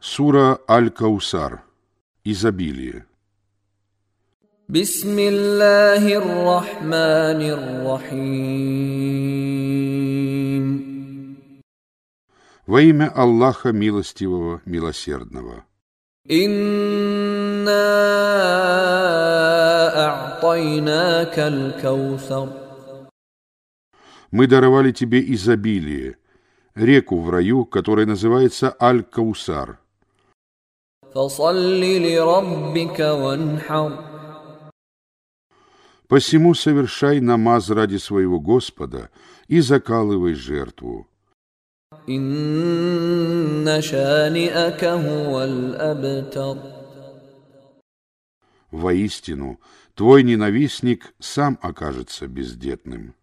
Сура Аль-Каусар. Изобилие. بسم الله الرحمن الرحيم Во имя Аллаха Милостивого, Милосердного. إنا أعطيناك الكوثر Мы даровали тебе изобилие, реку в раю, которая называется Аль-Каусар. – فصل لربك وانحر Посему совершай намаз ради своего Господа и закалывай жертву. إن شانئك هو الأبتر Воистину, твой ненавистник сам окажется бездетным.